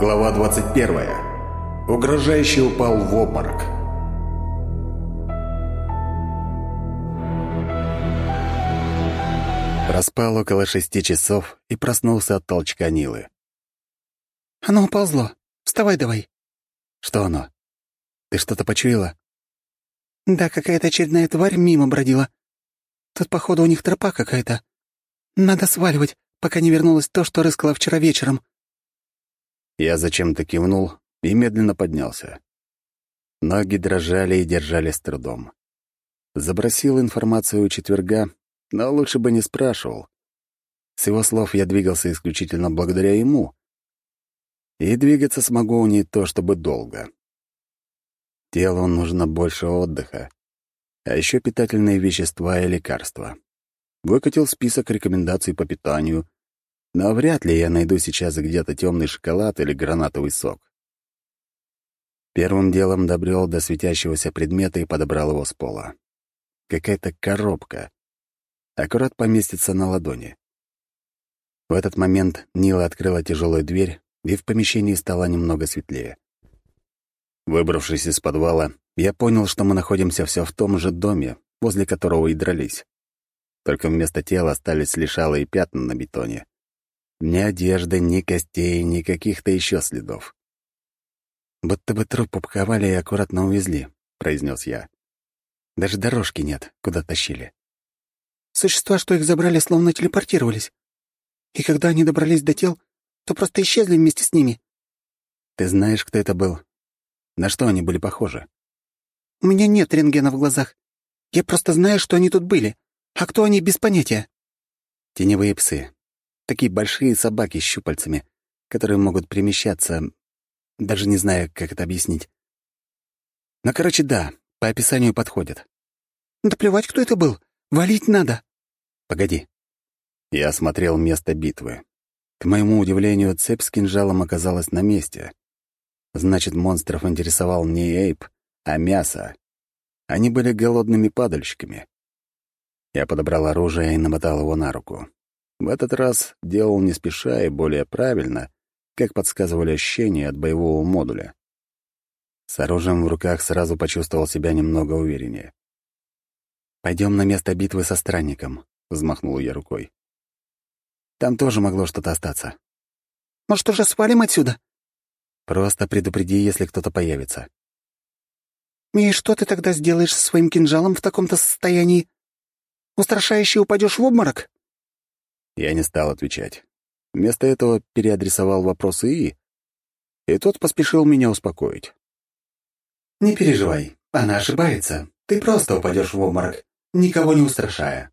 Глава 21. Угрожающий упал в обморок. Проспал около шести часов и проснулся от толчка Нилы. «Оно уползло. Вставай давай». «Что оно? Ты что-то почуяла?» «Да, какая-то очередная тварь мимо бродила. Тут, походу, у них тропа какая-то. Надо сваливать, пока не вернулось то, что рыскало вчера вечером». Я зачем-то кивнул и медленно поднялся. Ноги дрожали и держали с трудом. Забросил информацию у четверга, но лучше бы не спрашивал. С его слов я двигался исключительно благодаря ему. И двигаться смогу не то чтобы долго. Телу нужно больше отдыха, а еще питательные вещества и лекарства. Выкатил список рекомендаций по питанию, но вряд ли я найду сейчас где-то темный шоколад или гранатовый сок. Первым делом добрел до светящегося предмета и подобрал его с пола. Какая-то коробка. Аккурат поместится на ладони. В этот момент Нила открыла тяжелую дверь, и в помещении стало немного светлее. Выбравшись из подвала, я понял, что мы находимся все в том же доме, возле которого и дрались. Только вместо тела остались лишь алые пятна на бетоне. Ни одежды, ни костей, ни каких-то еще следов. «Будто бы труп упаковали и аккуратно увезли», — произнес я. «Даже дорожки нет, куда тащили». «Существа, что их забрали, словно телепортировались. И когда они добрались до тел, то просто исчезли вместе с ними». «Ты знаешь, кто это был? На что они были похожи?» «У меня нет рентгена в глазах. Я просто знаю, что они тут были. А кто они, без понятия». «Теневые псы. Такие большие собаки с щупальцами, которые могут перемещаться, даже не знаю, как это объяснить. Но, короче, да, по описанию подходят. Да плевать, кто это был. Валить надо. Погоди. Я осмотрел место битвы. К моему удивлению, цепь с кинжалом оказалась на месте. Значит, монстров интересовал не эйп, а мясо. Они были голодными падальщиками. Я подобрал оружие и намотал его на руку. В этот раз делал не спеша и более правильно, как подсказывали ощущения от боевого модуля. С оружием в руках сразу почувствовал себя немного увереннее. Пойдем на место битвы со странником», — взмахнул я рукой. «Там тоже могло что-то остаться». «Может, уже свалим отсюда?» «Просто предупреди, если кто-то появится». «И что ты тогда сделаешь со своим кинжалом в таком-то состоянии? Устрашающе упадешь в обморок?» Я не стал отвечать. Вместо этого переадресовал вопросы И, и тот поспешил меня успокоить. «Не переживай, она ошибается. Ты просто упадешь в обморок, никого не устрашая».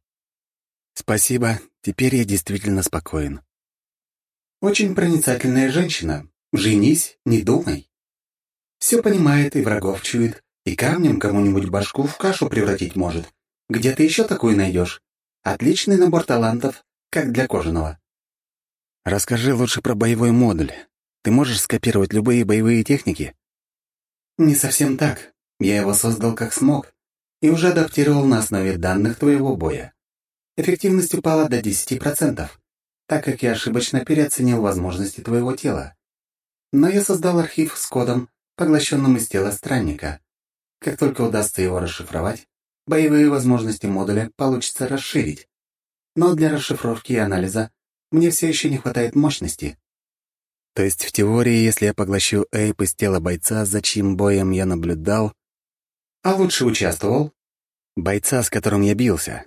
«Спасибо, теперь я действительно спокоен». «Очень проницательная женщина. Женись, не думай. Все понимает и врагов чует, и камнем кому-нибудь башку в кашу превратить может. Где ты еще такую найдешь? Отличный набор талантов, как для кожаного. Расскажи лучше про боевой модуль. Ты можешь скопировать любые боевые техники? Не совсем так. Я его создал как смог и уже адаптировал на основе данных твоего боя. Эффективность упала до 10%, так как я ошибочно переоценил возможности твоего тела. Но я создал архив с кодом, поглощенным из тела странника. Как только удастся его расшифровать, боевые возможности модуля получится расширить но для расшифровки и анализа мне все еще не хватает мощности. То есть в теории, если я поглощу эйп из тела бойца, за чьим боем я наблюдал... А лучше участвовал? Бойца, с которым я бился.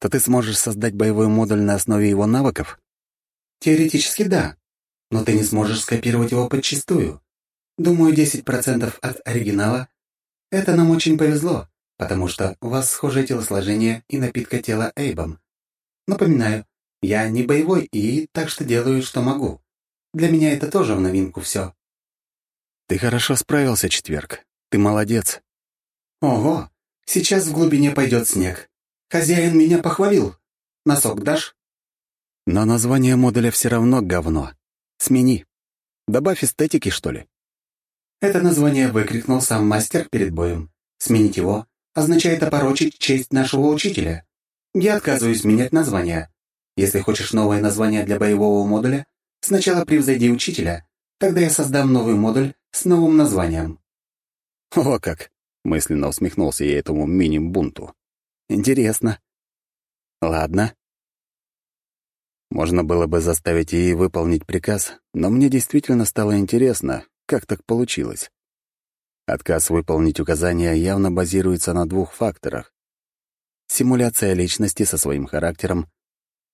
То ты сможешь создать боевой модуль на основе его навыков? Теоретически да, но ты не сможешь скопировать его подчистую. Думаю, 10% от оригинала — это нам очень повезло, потому что у вас схожее телосложение и напитка тела Эйбом. Напоминаю, я не боевой и так что делаю, что могу. Для меня это тоже в новинку все. Ты хорошо справился, Четверг. Ты молодец. Ого, сейчас в глубине пойдет снег. Хозяин меня похвалил. Носок дашь? Но название модуля все равно говно. Смени. Добавь эстетики, что ли. Это название выкрикнул сам мастер перед боем. Сменить его означает опорочить честь нашего учителя. Я отказываюсь менять название. Если хочешь новое название для боевого модуля, сначала превзойди учителя, Тогда я создам новый модуль с новым названием». «О как!» — мысленно усмехнулся я этому мини-бунту. «Интересно. Ладно». Можно было бы заставить ей выполнить приказ, но мне действительно стало интересно, как так получилось. Отказ выполнить указания явно базируется на двух факторах. Симуляция личности со своим характером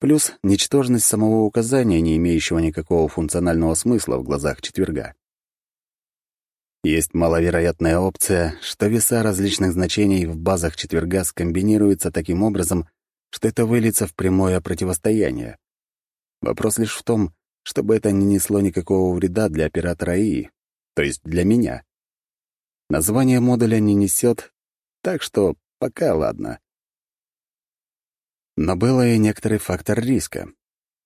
плюс ничтожность самого указания, не имеющего никакого функционального смысла в глазах четверга. Есть маловероятная опция, что веса различных значений в базах четверга скомбинируются таким образом, что это выльется в прямое противостояние. Вопрос лишь в том, чтобы это не несло никакого вреда для оператора ИИ, то есть для меня. Название модуля не несет, так что пока ладно. Но было и некоторый фактор риска.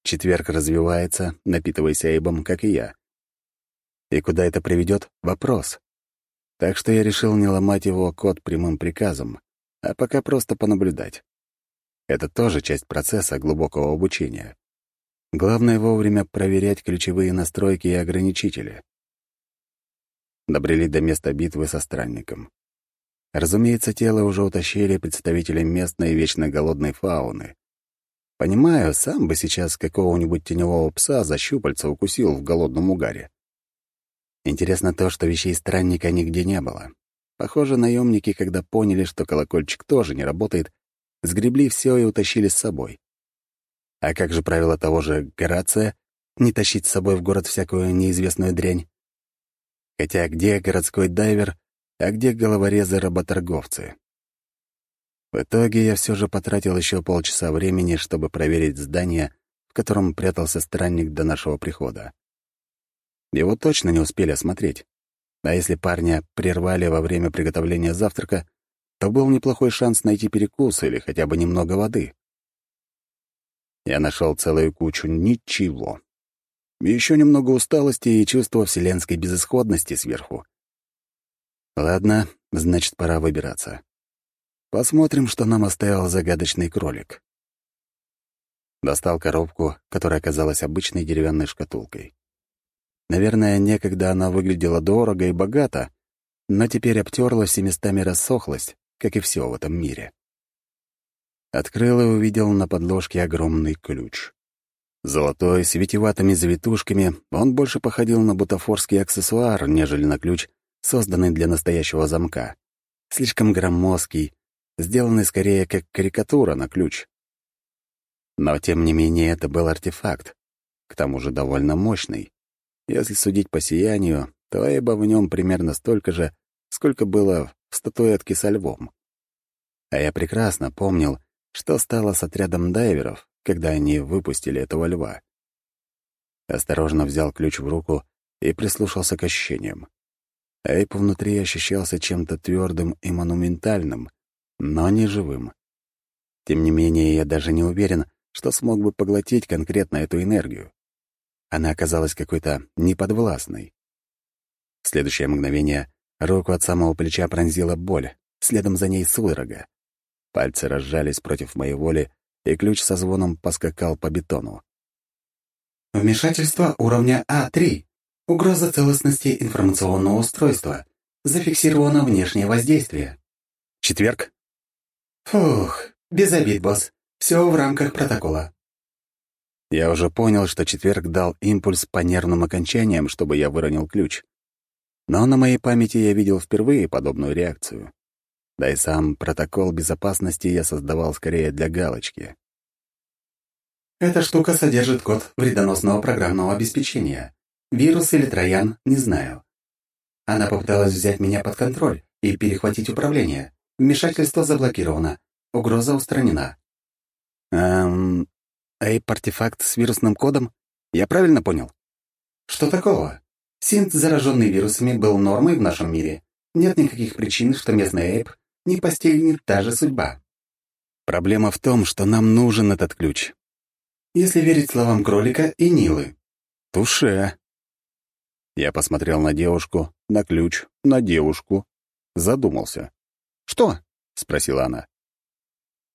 Четверг развивается, напитываясь Эйбом, как и я. И куда это приведет — вопрос. Так что я решил не ломать его код прямым приказом, а пока просто понаблюдать. Это тоже часть процесса глубокого обучения. Главное — вовремя проверять ключевые настройки и ограничители. Добрели до места битвы со странником. Разумеется, тело уже утащили представители местной вечно голодной фауны. Понимаю, сам бы сейчас какого-нибудь теневого пса за щупальца укусил в голодном угаре. Интересно то, что вещей странника нигде не было. Похоже, наемники, когда поняли, что колокольчик тоже не работает, сгребли все и утащили с собой. А как же правило того же Горация — не тащить с собой в город всякую неизвестную дрянь? Хотя где городской дайвер, а где головорезы-работорговцы. В итоге я все же потратил еще полчаса времени, чтобы проверить здание, в котором прятался странник до нашего прихода. Его точно не успели осмотреть. А если парня прервали во время приготовления завтрака, то был неплохой шанс найти перекус или хотя бы немного воды. Я нашел целую кучу ничего. Еще немного усталости и чувство вселенской безысходности сверху. Ладно, значит, пора выбираться. Посмотрим, что нам оставил загадочный кролик. Достал коробку, которая оказалась обычной деревянной шкатулкой. Наверное, некогда она выглядела дорого и богато, но теперь обтерлась и местами рассохлась, как и все в этом мире. Открыл и увидел на подложке огромный ключ. Золотой, с витиеватыми завитушками, он больше походил на бутафорский аксессуар, нежели на ключ, созданный для настоящего замка. Слишком громоздкий, сделанный скорее как карикатура на ключ. Но, тем не менее, это был артефакт, к тому же довольно мощный. Если судить по сиянию, то Эйба в нем примерно столько же, сколько было в статуэтке со львом. А я прекрасно помнил, что стало с отрядом дайверов, когда они выпустили этого льва. Осторожно взял ключ в руку и прислушался к ощущениям. Эйп внутри ощущался чем-то твердым и монументальным, но не живым. Тем не менее, я даже не уверен, что смог бы поглотить конкретно эту энергию. Она оказалась какой-то неподвластной. В следующее мгновение руку от самого плеча пронзила боль, следом за ней судорога. Пальцы разжались против моей воли, и ключ со звоном поскакал по бетону. «Вмешательство уровня А3. Угроза целостности информационного устройства. Зафиксировано внешнее воздействие. Четверг? Фух, без обид, босс. Все в рамках протокола. Я уже понял, что четверг дал импульс по нервным окончаниям, чтобы я выронил ключ. Но на моей памяти я видел впервые подобную реакцию. Да и сам протокол безопасности я создавал скорее для галочки. Эта штука содержит код вредоносного программного обеспечения. Вирус или троян, не знаю. Она попыталась взять меня под контроль и перехватить управление. Вмешательство заблокировано. Угроза устранена. Эм... Эйп-артефакт с вирусным кодом? Я правильно понял? Что такого? Синт, зараженный вирусами, был нормой в нашем мире. Нет никаких причин, что местный Эйп не постигнет та же судьба. Проблема в том, что нам нужен этот ключ. Если верить словам кролика и Нилы. Туше. Я посмотрел на девушку, на ключ, на девушку. Задумался. «Что?» — спросила она.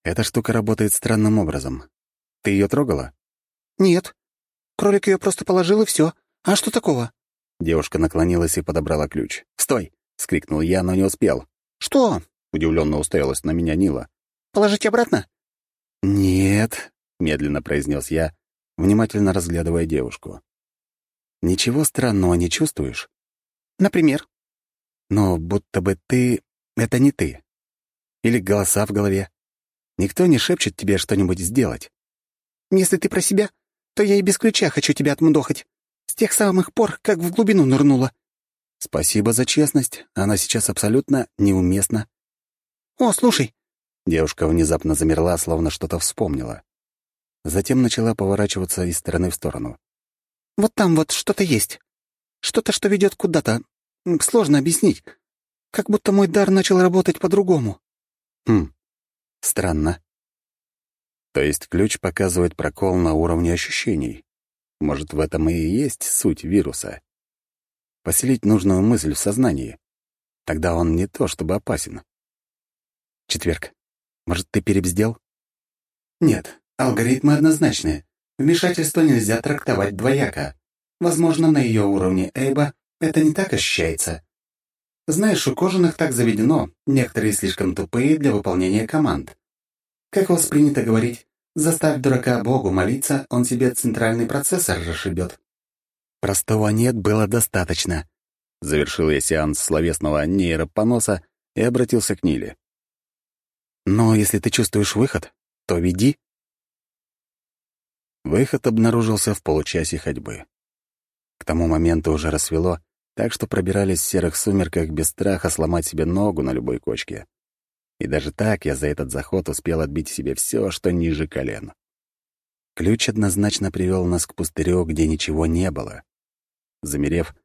«Эта штука работает странным образом. Ты ее трогала?» «Нет. Кролик ее просто положил, и все. А что такого?» Девушка наклонилась и подобрала ключ. «Стой!» — скрикнул я, но не успел. «Что?» — удивленно уставилась на меня Нила. «Положить обратно?» «Нет», — медленно произнес я, внимательно разглядывая девушку. «Ничего странного не чувствуешь?» «Например?» «Ну, будто бы ты — это не ты. Или голоса в голове. Никто не шепчет тебе что-нибудь сделать». «Если ты про себя, то я и без ключа хочу тебя отмудохать. С тех самых пор, как в глубину нырнула». «Спасибо за честность. Она сейчас абсолютно неуместна». «О, слушай!» Девушка внезапно замерла, словно что-то вспомнила. Затем начала поворачиваться из стороны в сторону. «Вот там вот что-то есть. Что-то, что ведет куда-то. Сложно объяснить. Как будто мой дар начал работать по-другому». «Хм, странно. То есть ключ показывает прокол на уровне ощущений. Может, в этом и есть суть вируса. Поселить нужную мысль в сознании. Тогда он не то чтобы опасен. Четверг. Может, ты перебздел? Нет, алгоритмы однозначны. Вмешательство нельзя трактовать двояко. Возможно, на ее уровне Эйба это не так ощущается. Знаешь, у кожаных так заведено, некоторые слишком тупые для выполнения команд. Как вас принято говорить, Заставь дурака Богу молиться, он себе центральный процессор расшибет. Простого «нет» было достаточно. Завершил я сеанс словесного нейропоноса и обратился к Ниле. «Но если ты чувствуешь выход, то веди». Выход обнаружился в получасе ходьбы. К тому моменту уже рассвело, так что пробирались в серых сумерках без страха сломать себе ногу на любой кочке. И даже так я за этот заход успел отбить себе все, что ниже колен. Ключ однозначно привел нас к пустырю, где ничего не было. Замерев,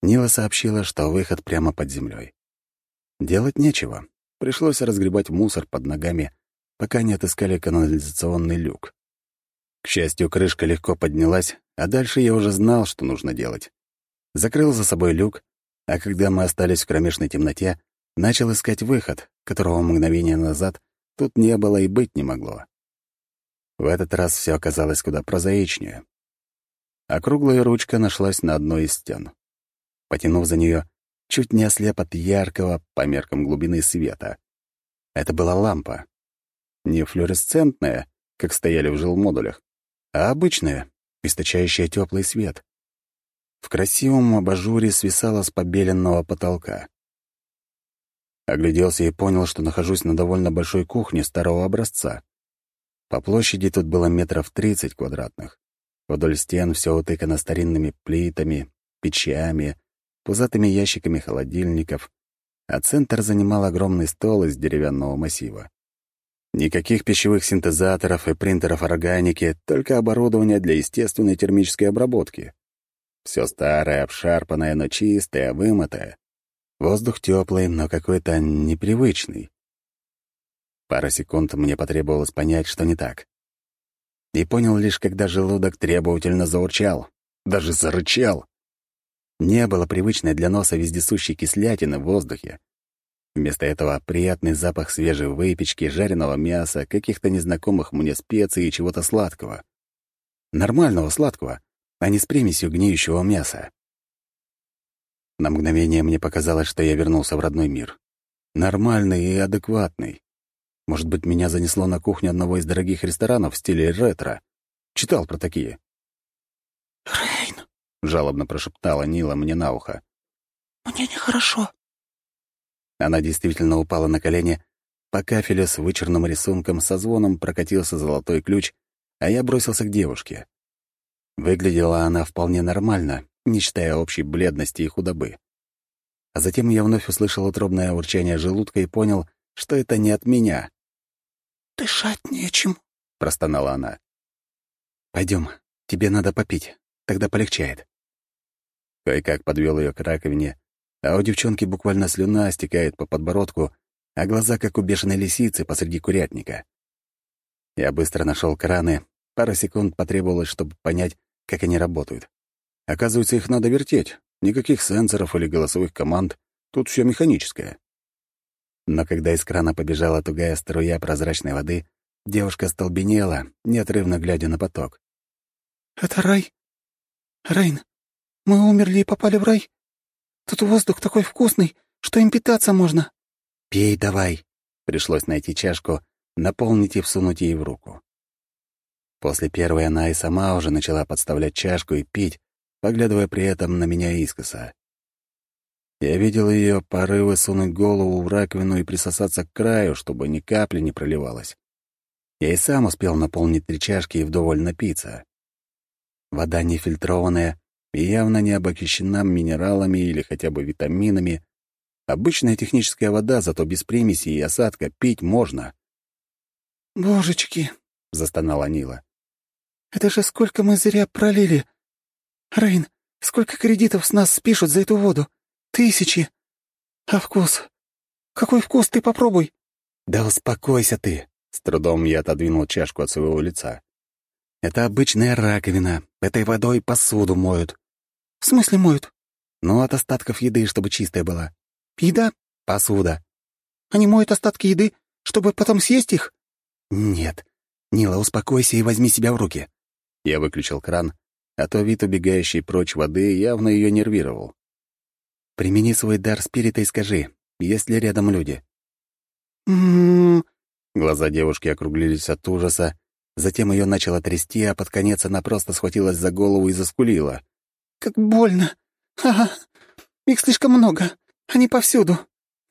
Нила сообщила, что выход прямо под землей. Делать нечего. Пришлось разгребать мусор под ногами, пока не отыскали канализационный люк. К счастью, крышка легко поднялась, а дальше я уже знал, что нужно делать. Закрыл за собой люк, а когда мы остались в кромешной темноте, начал искать выход, которого мгновение назад тут не было и быть не могло. В этот раз все оказалось куда прозаичнее. Округлая ручка нашлась на одной из стен. Потянув за нее, чуть не ослеп от яркого, по меркам глубины света. Это была лампа. Не флуоресцентная, как стояли в жилмодулях, а обычная, источающая теплый свет. В красивом абажуре свисала с побеленного потолка. Огляделся и понял, что нахожусь на довольно большой кухне старого образца. По площади тут было метров тридцать квадратных. Вдоль стен все утыкано старинными плитами, печами, пузатыми ящиками холодильников, а центр занимал огромный стол из деревянного массива. Никаких пищевых синтезаторов и принтеров органики, только оборудование для естественной термической обработки. Все старое, обшарпанное, но чистое, вымытое. Воздух теплый, но какой-то непривычный. Пара секунд мне потребовалось понять, что не так. И понял лишь, когда желудок требовательно заурчал, даже зарычал. Не было привычной для носа вездесущей кислятины в воздухе. Вместо этого приятный запах свежей выпечки, жареного мяса, каких-то незнакомых мне специй и чего-то сладкого. Нормального сладкого, а не с примесью гниющего мяса. На мгновение мне показалось, что я вернулся в родной мир. Нормальный и адекватный. Может быть, меня занесло на кухню одного из дорогих ресторанов в стиле ретро. Читал про такие. «Рейн!» — жалобно прошептала Нила мне на ухо. «Мне нехорошо». Она действительно упала на колени, по кафелю с вычурным рисунком со звоном прокатился золотой ключ, а я бросился к девушке. Выглядела она вполне нормально, не считая общей бледности и худобы. А затем я вновь услышал утробное урчание желудка и понял, что это не от меня. «Дышать нечем», — простонала она. Пойдем, тебе надо попить, тогда полегчает». Кое-как подвел ее к раковине, а у девчонки буквально слюна стекает по подбородку, а глаза, как у бешеной лисицы посреди курятника. Я быстро нашел краны, пара секунд потребовалось, чтобы понять, как они работают. Оказывается, их надо вертеть. Никаких сенсоров или голосовых команд. Тут все механическое. Но когда из крана побежала тугая струя прозрачной воды, девушка столбенела, неотрывно глядя на поток. «Это рай? Рейн, Мы умерли и попали в рай? Тут воздух такой вкусный, что им питаться можно». «Пей давай». Пришлось найти чашку, наполнить и всунуть ей в руку. После первой она и сама уже начала подставлять чашку и пить, поглядывая при этом на меня искоса. Я видел ее порывы сунуть голову в раковину и присосаться к краю, чтобы ни капли не проливалось. Я и сам успел наполнить три чашки и вдоволь напиться. Вода нефильтрованная и явно не обогащена минералами или хотя бы витаминами. Обычная техническая вода, зато без примесей и осадка пить можно. «Божечки!» — застонала Нила. «Это же сколько мы зря пролили! Рейн, сколько кредитов с нас спишут за эту воду? Тысячи! А вкус? Какой вкус, ты попробуй!» «Да успокойся ты!» — с трудом я отодвинул чашку от своего лица. «Это обычная раковина. Этой водой посуду моют». «В смысле моют?» «Ну, от остатков еды, чтобы чистая была». «Еда?» «Посуда». «Они моют остатки еды, чтобы потом съесть их?» «Нет. Нила, успокойся и возьми себя в руки». Я выключил кран, а то вид убегающей прочь воды явно ее нервировал. «Примени свой дар спирита и скажи, есть ли рядом люди?» «М-м-м...» Глаза девушки округлились от ужаса, затем ее начало трясти, а под конец она просто схватилась за голову и заскулила. «Как больно! Ага! Их слишком много! Они повсюду!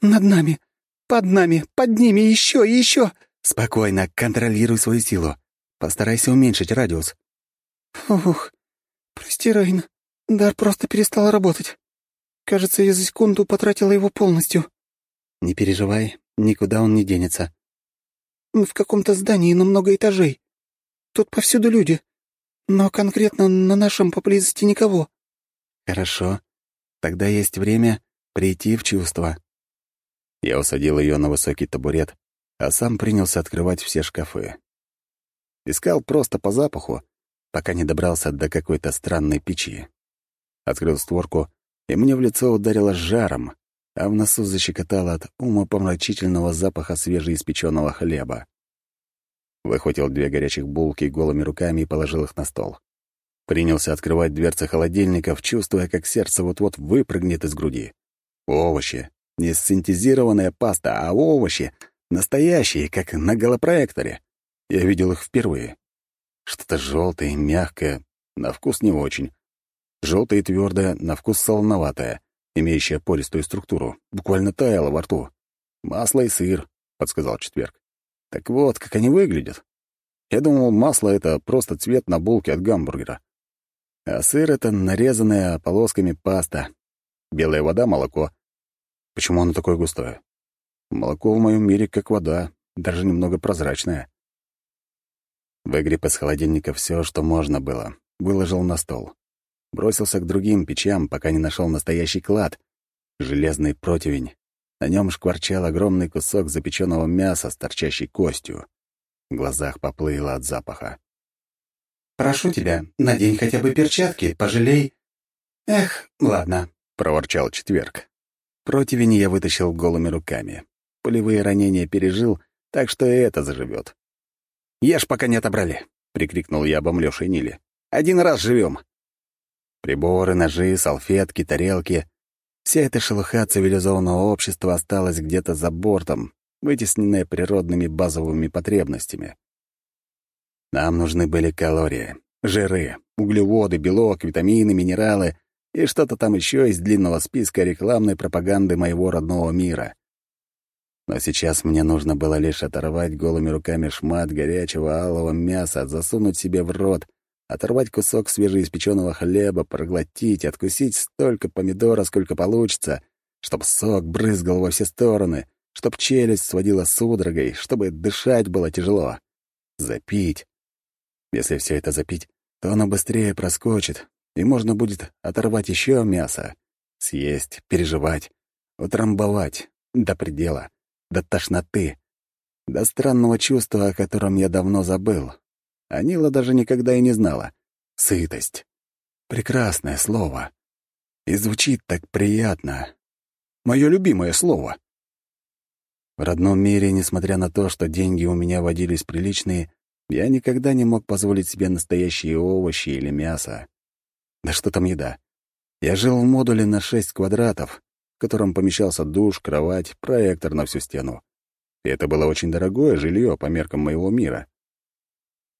Над нами! Под нами! Под ними! Еще и еще!» «Спокойно, контролируй свою силу. Постарайся уменьшить радиус». «Ух, прости, Рейн. Дар просто перестал работать. Кажется, я за секунду потратила его полностью». «Не переживай, никуда он не денется». «В каком-то здании на много этажей. Тут повсюду люди. Но конкретно на нашем поблизости никого». «Хорошо. Тогда есть время прийти в чувство». Я усадил ее на высокий табурет, а сам принялся открывать все шкафы. Искал просто по запаху, пока не добрался до какой-то странной печи. Открыл створку, и мне в лицо ударило жаром, а в носу защекотало от умопомрачительного запаха свежеиспеченного хлеба. Выхватил две горячих булки голыми руками и положил их на стол. Принялся открывать дверцы холодильников, чувствуя, как сердце вот-вот выпрыгнет из груди. Овощи. Не синтезированная паста, а овощи, Настоящие, как на голопроекторе. Я видел их впервые. Что-то желтое, мягкое, на вкус не очень. Желтое и твердое, на вкус солоноватое, имеющее пористую структуру. Буквально таяло во рту. «Масло и сыр», — подсказал Четверг. «Так вот, как они выглядят. Я думал, масло — это просто цвет на булке от гамбургера. А сыр — это нарезанная полосками паста. Белая вода — молоко. Почему оно такое густое? Молоко в моем мире как вода, даже немного прозрачное. Выгреб из холодильника все, что можно было, выложил на стол. Бросился к другим печам, пока не нашел настоящий клад. Железный противень. На нем шкварчал огромный кусок запеченного мяса с торчащей костью. В глазах поплыло от запаха. «Прошу тебя, надень хотя бы перчатки, пожалей...» «Эх, ладно», — проворчал четверг. Противень я вытащил голыми руками. Полевые ранения пережил, так что и это заживет. «Ешь, пока не отобрали!» — прикрикнул я обомлевшей Ниле. «Один раз живем!» Приборы, ножи, салфетки, тарелки — вся эта шелуха цивилизованного общества осталась где-то за бортом, вытесненная природными базовыми потребностями. Нам нужны были калории, жиры, углеводы, белок, витамины, минералы и что-то там еще из длинного списка рекламной пропаганды моего родного мира. Но сейчас мне нужно было лишь оторвать голыми руками шмат горячего алого мяса, засунуть себе в рот, оторвать кусок свежеиспеченного хлеба, проглотить, откусить столько помидора, сколько получится, чтобы сок брызгал во все стороны, чтобы челюсть сводила судорогой, чтобы дышать было тяжело. Запить. Если все это запить, то оно быстрее проскочит, и можно будет оторвать еще мясо, съесть, переживать, утрамбовать до предела до тошноты, до странного чувства, о котором я давно забыл. Анила даже никогда и не знала. Сытость. Прекрасное слово. И звучит так приятно. Мое любимое слово. В родном мире, несмотря на то, что деньги у меня водились приличные, я никогда не мог позволить себе настоящие овощи или мясо. Да что там еда? Я жил в модуле на шесть квадратов, в котором помещался душ, кровать, проектор на всю стену. И это было очень дорогое жилье по меркам моего мира.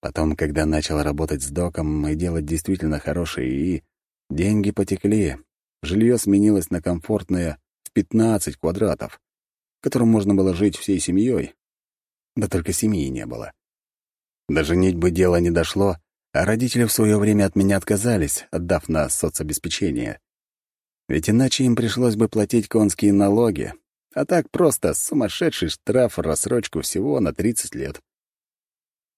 Потом, когда начал работать с доком и делать действительно хорошие ИИ, деньги потекли, жилье сменилось на комфортное в 15 квадратов, в котором можно было жить всей семьей. Да только семьи не было. Даже бы дело не дошло, а родители в свое время от меня отказались, отдав на соцобеспечение. Ведь иначе им пришлось бы платить конские налоги, а так просто сумасшедший штраф, рассрочку всего на 30 лет.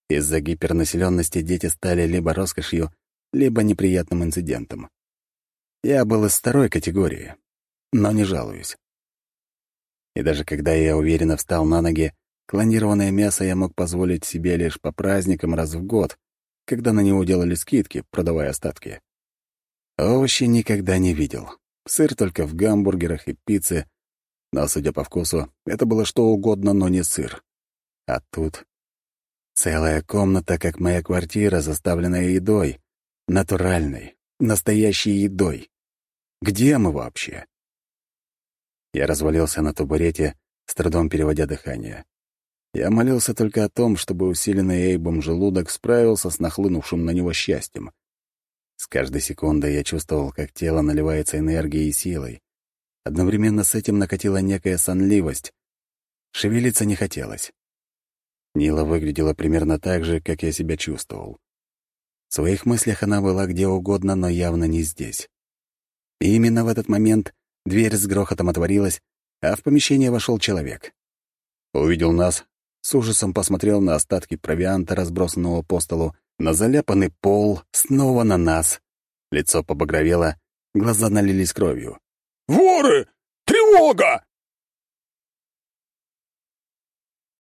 Из-за гипернаселенности дети стали либо роскошью, либо неприятным инцидентом. Я был из второй категории, но не жалуюсь. И даже когда я уверенно встал на ноги, клонированное мясо я мог позволить себе лишь по праздникам раз в год, когда на него делали скидки, продавая остатки. Овощи никогда не видел. Сыр только в гамбургерах и пицце. Но, судя по вкусу, это было что угодно, но не сыр. А тут целая комната, как моя квартира, заставленная едой. Натуральной, настоящей едой. Где мы вообще? Я развалился на табурете, с трудом переводя дыхание. Я молился только о том, чтобы усиленный Эйбом желудок справился с нахлынувшим на него счастьем. С каждой секундой я чувствовал, как тело наливается энергией и силой. Одновременно с этим накатила некая сонливость. Шевелиться не хотелось. Нила выглядела примерно так же, как я себя чувствовал. В своих мыслях она была где угодно, но явно не здесь. И именно в этот момент дверь с грохотом отворилась, а в помещение вошел человек. Увидел нас, с ужасом посмотрел на остатки провианта, разбросанного по столу, на заляпанный пол, снова на нас. Лицо побагровело, глаза налились кровью. «Воры! Тревога!»